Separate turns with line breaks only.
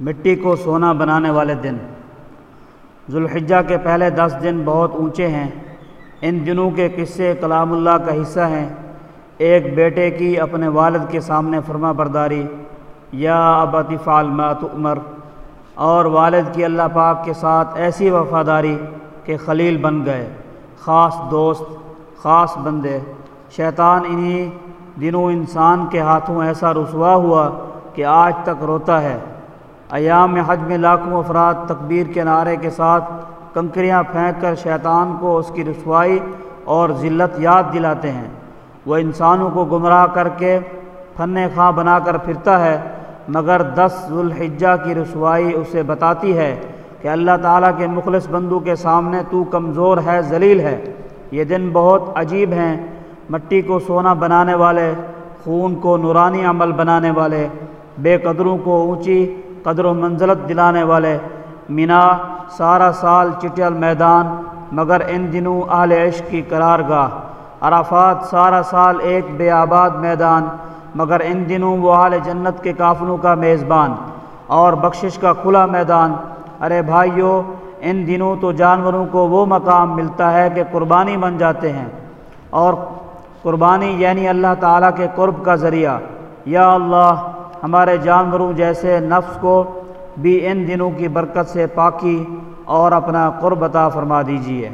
مٹی کو سونا بنانے والے دن۔ ذوالحجہ کے پہلے دس دن بہت اونچے ہیں۔ ان دنوں کے قصے کلام اللہ کا حصہ ہیں۔ ایک بیٹے کی اپنے والد کے سامنے فرما برداری، یا ابطف عالمات عمر اور والد کی اللہ پاک کے ساتھ ایسی وفاداری کہ خلیل بن گئے، خاص دوست، خاص بندے۔ شیطان انہی دنوں انسان کے ہاتھوں ایسا رسوا ہوا کہ آج تک روتا ہے۔ ایام حج میں لاکھوں افراد تکبیر کے نعرے کے ساتھ کنکریاں پھینک کر شیطان کو اس کی رسوائی اور ذلت یاد دلاتے ہیں۔ وہ انسانوں کو گمراہ کر کے فن خواہ بنا کر پھرتا ہے، مگر دس ذوالحجہ کی رسوائی اسے بتاتی ہے کہ اللہ تعالیٰ کے مخلص بندو کے سامنے تو کمزور ہے، ذلیل ہے۔ یہ دن بہت عجیب ہیں۔ مٹی کو سونا بنانے والے، خون کو نورانی عمل بنانے والے، بے قدروں کو اونچی قدر و منزلت دلانے والے مینا سارا سال چٹل میدان، مگر ان دنوں اہل عشق کی قرار گاہ عرفات سارا سال ایک بے آباد میدان، مگر ان دنوں وہ اہل جنت کے کافلوں کا میزبان اور بخشش کا کھلا میدان۔ ارے بھائیو، ان دنوں تو جانوروں کو وہ مقام ملتا ہے کہ قربانی بن جاتے ہیں۔ اور قربانی یعنی اللہ تعالیٰ کے قرب کا ذریعہ۔ یا اللہ ہمارے جانوروں جیسے نفس کو بھی ان دنوں کی برکت سے پاکی اور اپنا قرب عطا فرما دیجیے